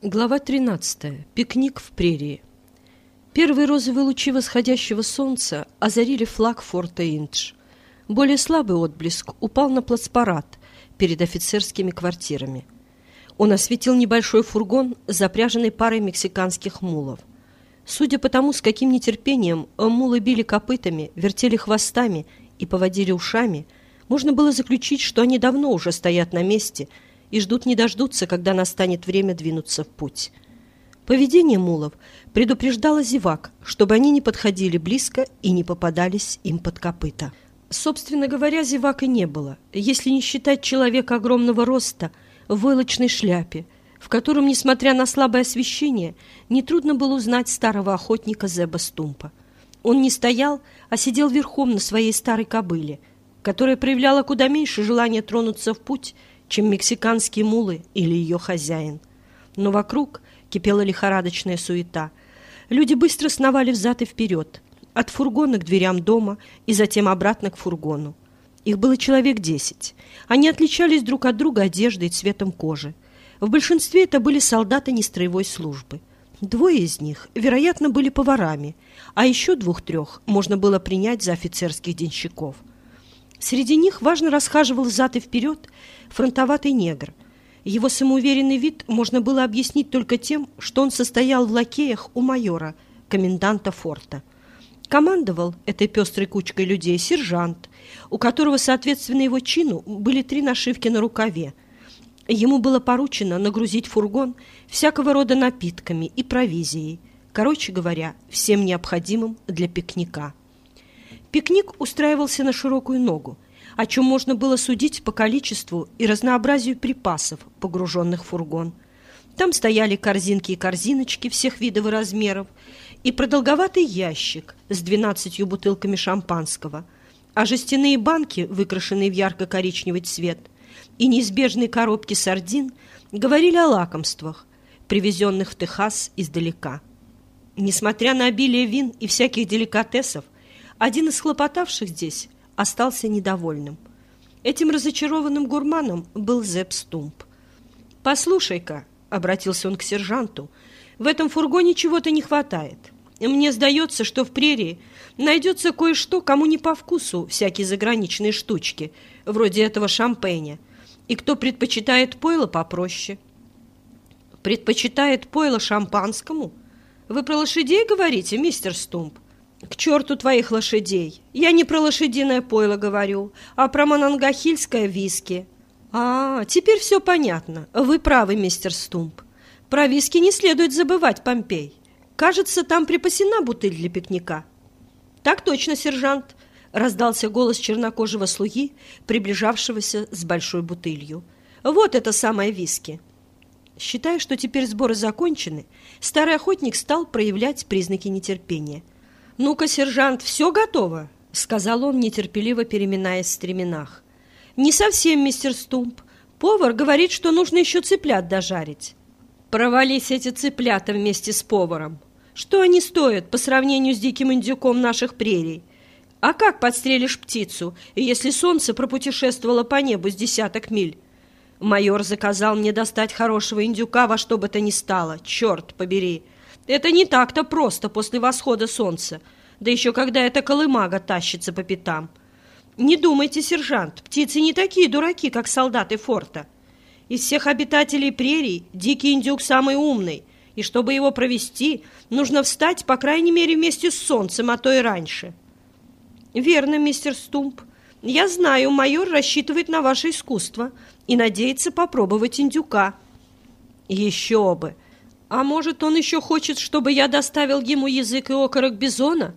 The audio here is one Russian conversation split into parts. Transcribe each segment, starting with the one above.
Глава 13. Пикник в прерии. Первые розовые лучи восходящего солнца озарили флаг форта Индж. Более слабый отблеск упал на плацпарат перед офицерскими квартирами. Он осветил небольшой фургон, запряженный парой мексиканских мулов. Судя по тому, с каким нетерпением мулы били копытами, вертели хвостами и поводили ушами, можно было заключить, что они давно уже стоят на месте – и ждут не дождутся, когда настанет время двинуться в путь. Поведение мулов предупреждало зевак, чтобы они не подходили близко и не попадались им под копыта. Собственно говоря, зевак и не было, если не считать человека огромного роста в войлочной шляпе, в котором, несмотря на слабое освещение, нетрудно было узнать старого охотника Зеба Стумпа. Он не стоял, а сидел верхом на своей старой кобыле, которая проявляла куда меньше желания тронуться в путь, чем мексиканские мулы или ее хозяин. Но вокруг кипела лихорадочная суета. Люди быстро сновали взад и вперед, от фургона к дверям дома и затем обратно к фургону. Их было человек десять. Они отличались друг от друга одеждой и цветом кожи. В большинстве это были солдаты нестроевой службы. Двое из них, вероятно, были поварами, а еще двух-трех можно было принять за офицерских денщиков. Среди них важно расхаживал взад и вперед фронтоватый негр. Его самоуверенный вид можно было объяснить только тем, что он состоял в лакеях у майора, коменданта форта. Командовал этой пестрой кучкой людей сержант, у которого, соответственно его чину, были три нашивки на рукаве. Ему было поручено нагрузить фургон всякого рода напитками и провизией, короче говоря, всем необходимым для пикника. Пикник устраивался на широкую ногу, о чем можно было судить по количеству и разнообразию припасов, погруженных в фургон. Там стояли корзинки и корзиночки всех видов и размеров, и продолговатый ящик с двенадцатью бутылками шампанского, а жестяные банки, выкрашенные в ярко-коричневый цвет, и неизбежные коробки сардин говорили о лакомствах, привезенных в Техас издалека. Несмотря на обилие вин и всяких деликатесов, один из хлопотавших здесь остался недовольным. Этим разочарованным гурманом был Зепп Стумп. «Послушай-ка», — обратился он к сержанту, — «в этом фургоне чего-то не хватает. Мне сдается, что в прерии найдется кое-что, кому не по вкусу всякие заграничные штучки, вроде этого шампеня, и кто предпочитает пойло попроще». «Предпочитает пойло шампанскому? Вы про лошадей говорите, мистер Стумп?» «К черту твоих лошадей! Я не про лошадиное пойло говорю, а про монангахильское виски». «А, теперь все понятно. Вы правы, мистер Стумп. Про виски не следует забывать, Помпей. Кажется, там припасена бутыль для пикника». «Так точно, сержант», — раздался голос чернокожего слуги, приближавшегося с большой бутылью. «Вот это самое виски». Считая, что теперь сборы закончены, старый охотник стал проявлять признаки нетерпения — «Ну-ка, сержант, все готово?» — сказал он, нетерпеливо переминаясь в стременах. «Не совсем, мистер Стумп. Повар говорит, что нужно еще цыплят дожарить». «Провались эти цыплята вместе с поваром. Что они стоят по сравнению с диким индюком наших прерий? А как подстрелишь птицу, если солнце пропутешествовало по небу с десяток миль?» Майор заказал мне достать хорошего индюка во что бы то ни стало. Черт побери! Это не так-то просто после восхода солнца, да еще когда эта колымага тащится по пятам. Не думайте, сержант, птицы не такие дураки, как солдаты форта. Из всех обитателей прерий дикий индюк самый умный, и чтобы его провести, нужно встать, по крайней мере, вместе с солнцем, а то и раньше. Верно, мистер Стумп. Я знаю, майор рассчитывает на ваше искусство и надеется попробовать индюка. Еще бы! А может, он еще хочет, чтобы я доставил ему язык и окорок бизона?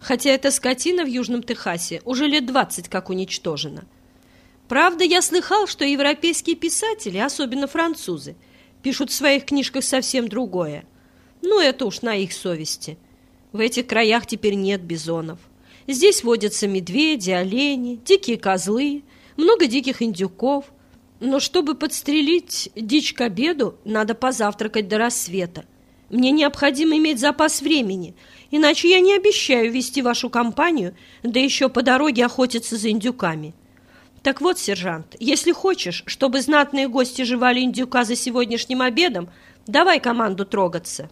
Хотя эта скотина в Южном Техасе уже лет двадцать как уничтожена. Правда, я слыхал, что европейские писатели, особенно французы, пишут в своих книжках совсем другое. Ну, это уж на их совести. В этих краях теперь нет бизонов. Здесь водятся медведи, олени, дикие козлы, много диких индюков, но чтобы подстрелить дичь к обеду, надо позавтракать до рассвета. Мне необходимо иметь запас времени, иначе я не обещаю вести вашу компанию, да еще по дороге охотиться за индюками. Так вот, сержант, если хочешь, чтобы знатные гости жевали индюка за сегодняшним обедом, Давай команду трогаться!»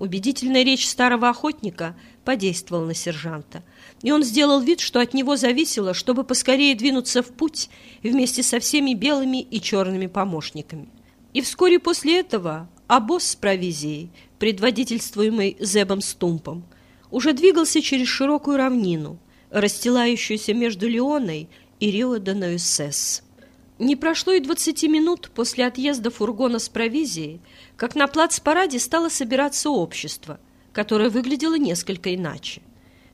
Убедительная речь старого охотника подействовала на сержанта, и он сделал вид, что от него зависело, чтобы поскорее двинуться в путь вместе со всеми белыми и черными помощниками. И вскоре после этого обоз с провизией, предводительствуемый Зебом Стумпом, уже двигался через широкую равнину, расстилающуюся между Леоной и Рио-де-Нойсес. Не прошло и двадцати минут после отъезда фургона с провизией, как на плац-параде стало собираться общество, которое выглядело несколько иначе.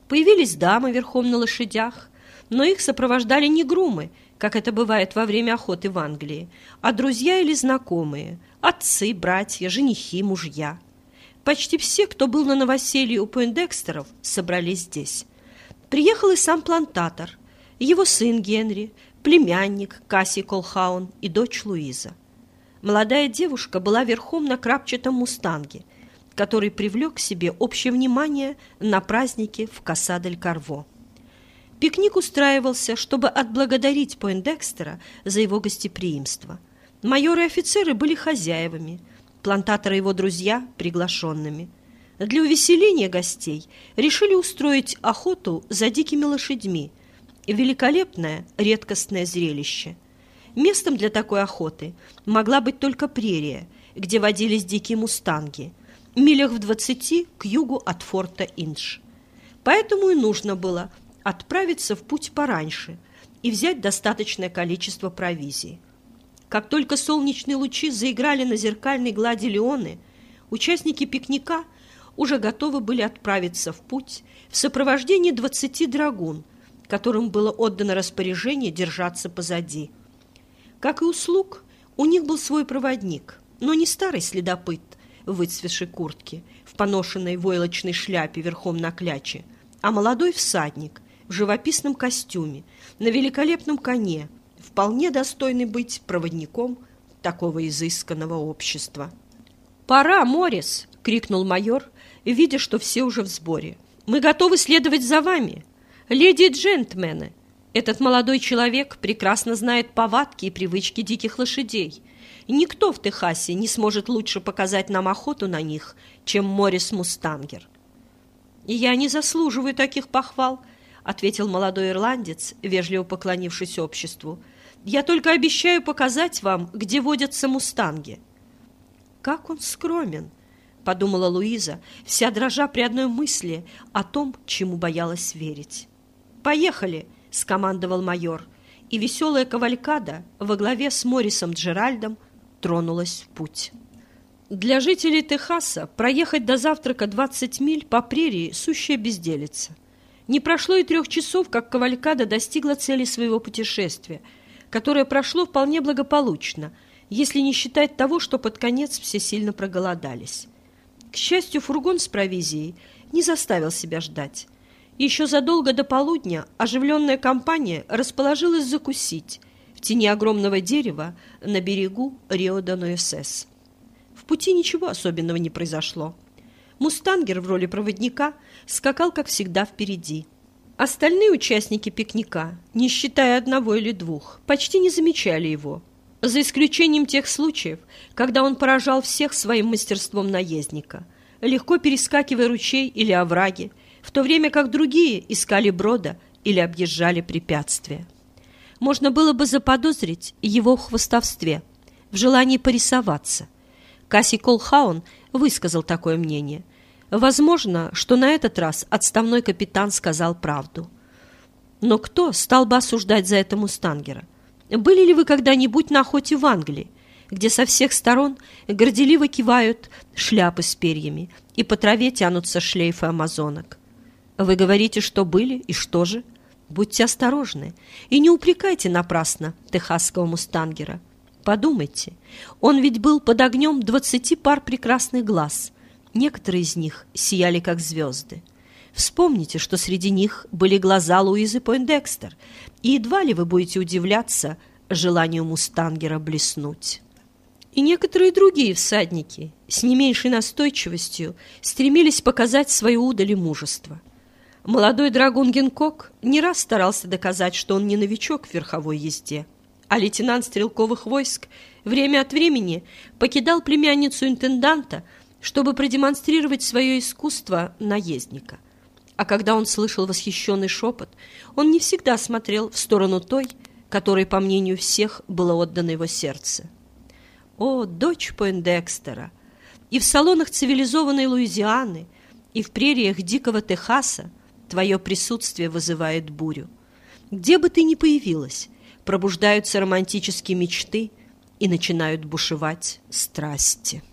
Появились дамы верхом на лошадях, но их сопровождали не грумы, как это бывает во время охоты в Англии, а друзья или знакомые, отцы, братья, женихи, мужья. Почти все, кто был на новоселье у Пойндекстеров, собрались здесь. Приехал и сам плантатор, его сын Генри, племянник Касси Колхаун и дочь Луиза. Молодая девушка была верхом на крапчатом мустанге, который привлек к себе общее внимание на празднике в Касадель-Карво. Пикник устраивался, чтобы отблагодарить Пойндекстера за его гостеприимство. Майоры и офицеры были хозяевами – плантатор и его друзья приглашенными. Для увеселения гостей решили устроить охоту за дикими лошадьми. Великолепное, редкостное зрелище. Местом для такой охоты могла быть только прерия, где водились дикие мустанги, милях в двадцати к югу от форта Индж. Поэтому и нужно было отправиться в путь пораньше и взять достаточное количество провизии. Как только солнечные лучи заиграли на зеркальной глади Леоны, участники пикника уже готовы были отправиться в путь в сопровождении двадцати драгун, которым было отдано распоряжение держаться позади. Как и у слуг, у них был свой проводник, но не старый следопыт в выцветшей куртке, в поношенной войлочной шляпе верхом на кляче, а молодой всадник в живописном костюме, на великолепном коне – вполне достойный быть проводником такого изысканного общества. «Пора, Морис!» — крикнул майор, видя, что все уже в сборе. «Мы готовы следовать за вами! Леди и джентльмены!» Этот молодой человек прекрасно знает повадки и привычки диких лошадей. никто в Техасе не сможет лучше показать нам охоту на них, чем Морис Мустангер. «Я не заслуживаю таких похвал», — ответил молодой ирландец, вежливо поклонившись обществу. Я только обещаю показать вам, где водятся мустанги». «Как он скромен!» — подумала Луиза, вся дрожа при одной мысли о том, чему боялась верить. «Поехали!» — скомандовал майор, и веселая кавалькада во главе с Морисом Джеральдом тронулась в путь. Для жителей Техаса проехать до завтрака 20 миль по прерии – сущая безделица. Не прошло и трех часов, как кавалькада достигла цели своего путешествия – которое прошло вполне благополучно, если не считать того, что под конец все сильно проголодались. К счастью, фургон с провизией не заставил себя ждать. Еще задолго до полудня оживленная компания расположилась закусить в тени огромного дерева на берегу Рио-де-Нуэсес. В пути ничего особенного не произошло. Мустангер в роли проводника скакал, как всегда, впереди – Остальные участники пикника, не считая одного или двух, почти не замечали его, за исключением тех случаев, когда он поражал всех своим мастерством наездника, легко перескакивая ручей или овраги, в то время как другие искали брода или объезжали препятствия. Можно было бы заподозрить его в хвостовстве, в желании порисоваться. Касси Колхаун высказал такое мнение – Возможно, что на этот раз отставной капитан сказал правду. Но кто стал бы осуждать за это Мустангера? Были ли вы когда-нибудь на охоте в Англии, где со всех сторон горделиво кивают шляпы с перьями и по траве тянутся шлейфы амазонок? Вы говорите, что были, и что же? Будьте осторожны и не упрекайте напрасно техасского мустангера. Подумайте, он ведь был под огнем двадцати пар прекрасных глаз – Некоторые из них сияли, как звезды. Вспомните, что среди них были глаза Луизы Пойндекстер, и едва ли вы будете удивляться желанию мустангера блеснуть. И некоторые другие всадники с не меньшей настойчивостью стремились показать свою удаль и мужество. Молодой драгун Генкок не раз старался доказать, что он не новичок в верховой езде. а лейтенант стрелковых войск время от времени покидал племянницу интенданта, чтобы продемонстрировать свое искусство наездника. А когда он слышал восхищенный шепот, он не всегда смотрел в сторону той, которой, по мнению всех, было отдано его сердце. О, дочь Пойндекстера! И в салонах цивилизованной Луизианы, и в прериях дикого Техаса твое присутствие вызывает бурю. Где бы ты ни появилась, пробуждаются романтические мечты и начинают бушевать страсти.